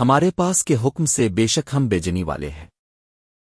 ہمارے پاس کے حکم سے بے شک ہم بیجنی والے ہیں۔